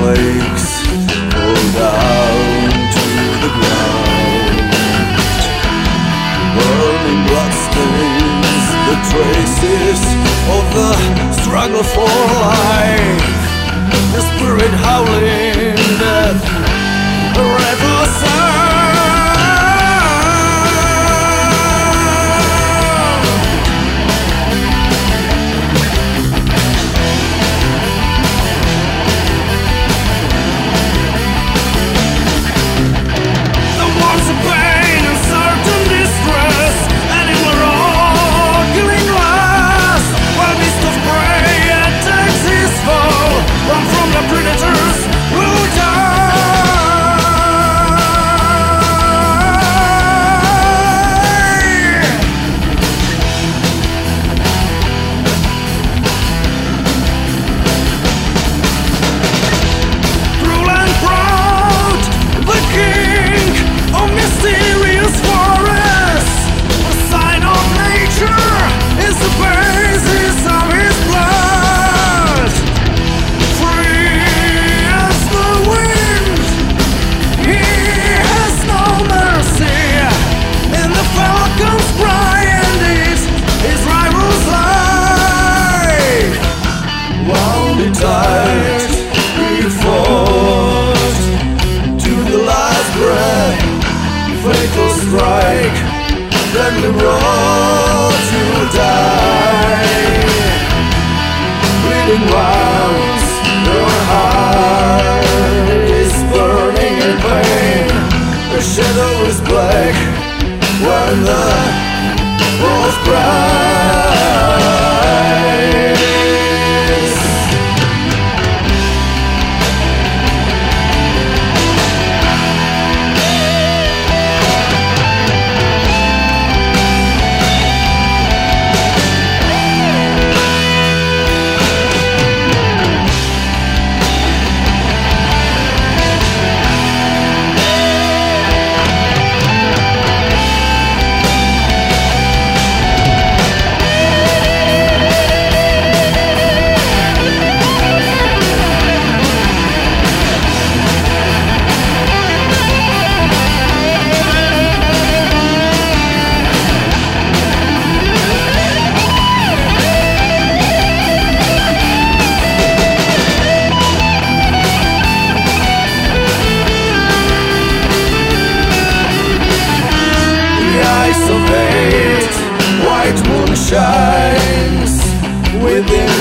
flakes fall down to the ground. Burning blood stains the traces of the struggle for life. The spirit howling death, a rebel sound.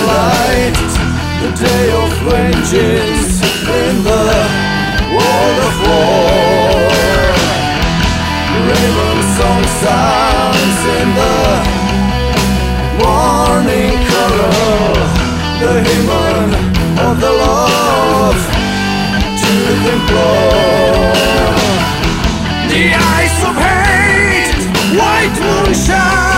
Light. The day of vengeance in the world of war. Raven song sounds in the morning choral. The hymn of the love to implore. The eyes of hate, white moon shines.